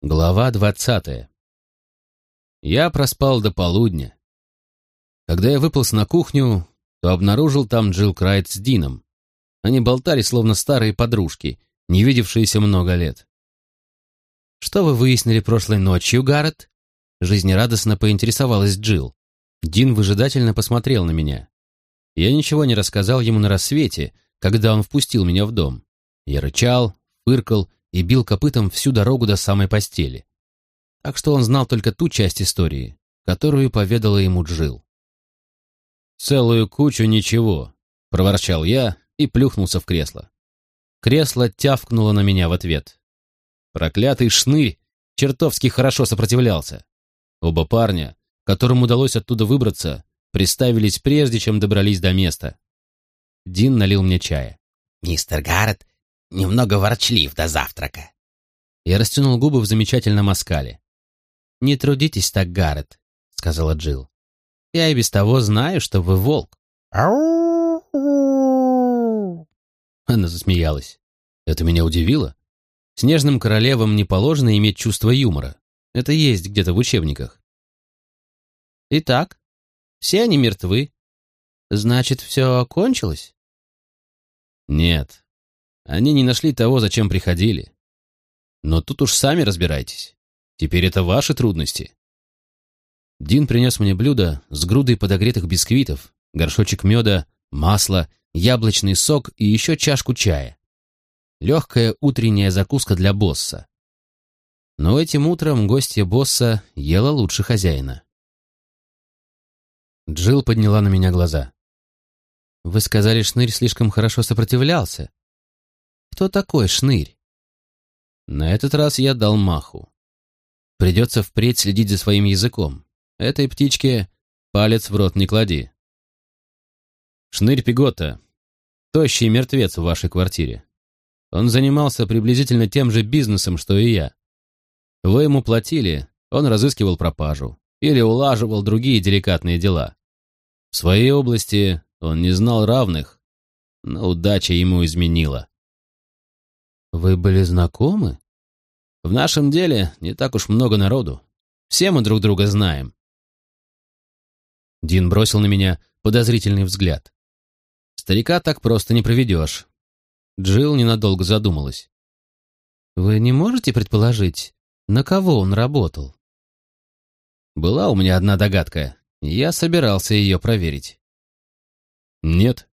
Глава двадцатая. Я проспал до полудня. Когда я выполз на кухню, то обнаружил там Джилл Крайт с Дином. Они болтали, словно старые подружки, не видевшиеся много лет. «Что вы выяснили прошлой ночью, Гаррет?» Жизнерадостно поинтересовалась Джилл. Дин выжидательно посмотрел на меня. Я ничего не рассказал ему на рассвете, когда он впустил меня в дом. Я рычал, фыркал и бил копытом всю дорогу до самой постели. Так что он знал только ту часть истории, которую поведала ему Джил. «Целую кучу ничего», — проворчал я и плюхнулся в кресло. Кресло тявкнуло на меня в ответ. Проклятый шнырь чертовски хорошо сопротивлялся. Оба парня, которым удалось оттуда выбраться, приставились прежде, чем добрались до места. Дин налил мне чая. «Мистер Гаррет немного ворчлив до завтрака». Я растянул губы в замечательном оскале. «Не трудитесь так, Гаррет», — сказала Джилл. «Я и без того знаю, что вы волк». Она засмеялась. Это меня удивило. Снежным королевам не положено иметь чувство юмора. Это есть где-то в учебниках. «Итак, все они мертвы. Значит, все кончилось?» «Нет, они не нашли того, зачем приходили. Но тут уж сами разбирайтесь. Теперь это ваши трудности. Дин принес мне блюдо с грудой подогретых бисквитов, горшочек меда, масло, яблочный сок и еще чашку чая. Легкая утренняя закуска для босса. Но этим утром гостья босса ела лучше хозяина. Джилл подняла на меня глаза. «Вы сказали, Шнырь слишком хорошо сопротивлялся. Кто такой шнырь? На этот раз я дал маху. Придется впредь следить за своим языком. Этой птичке палец в рот не клади. Шнырь Пигота. Тощий мертвец в вашей квартире. Он занимался приблизительно тем же бизнесом, что и я. Вы ему платили, он разыскивал пропажу или улаживал другие деликатные дела. В своей области он не знал равных, но удача ему изменила. Вы были знакомы? В нашем деле не так уж много народу. Все мы друг друга знаем. Дин бросил на меня подозрительный взгляд. Старика так просто не проведешь. Джилл ненадолго задумалась. Вы не можете предположить, на кого он работал? Была у меня одна догадка. Я собирался ее проверить. Нет.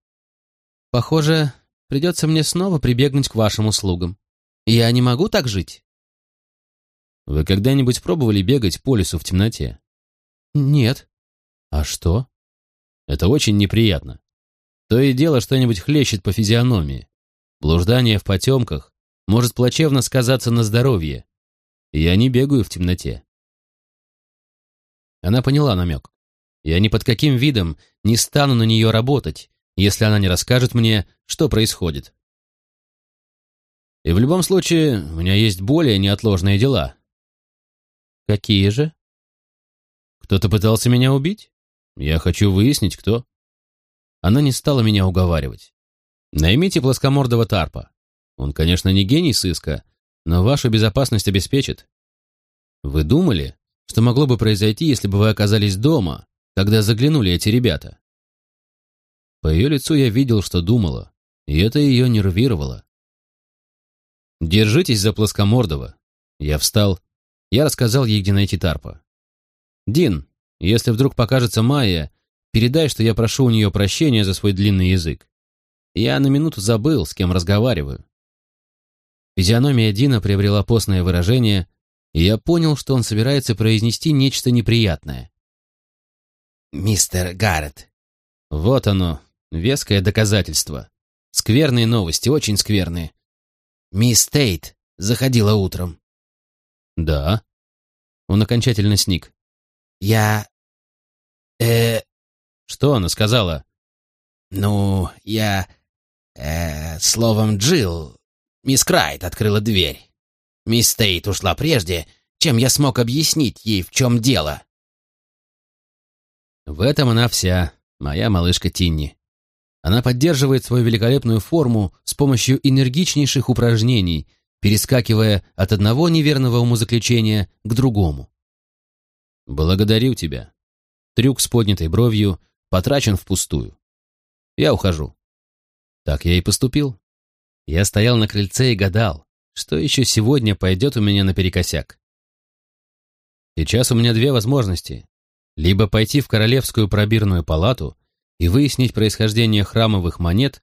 Похоже, Придется мне снова прибегнуть к вашим услугам. Я не могу так жить. Вы когда-нибудь пробовали бегать по лесу в темноте? Нет. А что? Это очень неприятно. То и дело что-нибудь хлещет по физиономии. Блуждание в потемках может плачевно сказаться на здоровье. Я не бегаю в темноте. Она поняла намек. Я ни под каким видом не стану на нее работать, если она не расскажет мне, что происходит. И в любом случае, у меня есть более неотложные дела. Какие же? Кто-то пытался меня убить? Я хочу выяснить, кто. Она не стала меня уговаривать. Наймите плоскомордого тарпа. Он, конечно, не гений сыска, но вашу безопасность обеспечит. Вы думали, что могло бы произойти, если бы вы оказались дома, когда заглянули эти ребята? По ее лицу я видел, что думала, и это ее нервировало. «Держитесь за плоскомордого». Я встал. Я рассказал ей, где найти Тарпа. «Дин, если вдруг покажется Майя, передай, что я прошу у нее прощения за свой длинный язык. Я на минуту забыл, с кем разговариваю». Физиономия Дина приобрела постное выражение, и я понял, что он собирается произнести нечто неприятное. «Мистер Гаррет». «Вот оно, Веское доказательство. Скверные новости, очень скверные. Мисс Тейт заходила утром. Да. Он окончательно сник. Я... Э... Что она сказала? Ну, я... Э... Словом, Джилл... Мисс Крайт открыла дверь. Мисс Тейт ушла прежде, чем я смог объяснить ей, в чем дело. В этом она вся, моя малышка Тинни. Она поддерживает свою великолепную форму с помощью энергичнейших упражнений, перескакивая от одного неверного умозаключения к другому. «Благодарю тебя». Трюк с поднятой бровью потрачен впустую. Я ухожу. Так я и поступил. Я стоял на крыльце и гадал, что еще сегодня пойдет у меня наперекосяк. Сейчас у меня две возможности. Либо пойти в Королевскую пробирную палату и выяснить происхождение храмовых монет,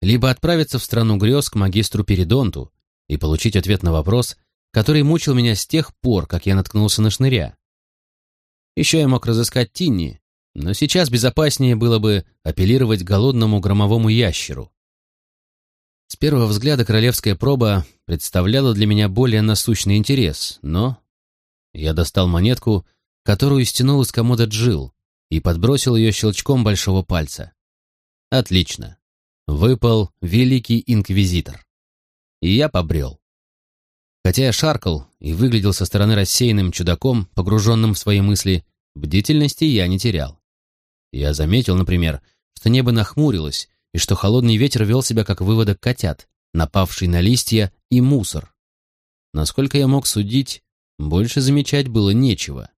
либо отправиться в страну грез к магистру Перидонту и получить ответ на вопрос, который мучил меня с тех пор, как я наткнулся на шныря. Еще я мог разыскать Тинни, но сейчас безопаснее было бы апеллировать голодному громовому ящеру. С первого взгляда королевская проба представляла для меня более насущный интерес, но... Я достал монетку, которую стянул из комода Джил, и подбросил ее щелчком большого пальца. Отлично. Выпал Великий Инквизитор. И я побрел. Хотя я шаркал и выглядел со стороны рассеянным чудаком, погруженным в свои мысли, бдительности я не терял. Я заметил, например, что небо нахмурилось, и что холодный ветер вел себя как выводок котят, напавший на листья и мусор. Насколько я мог судить, больше замечать было нечего.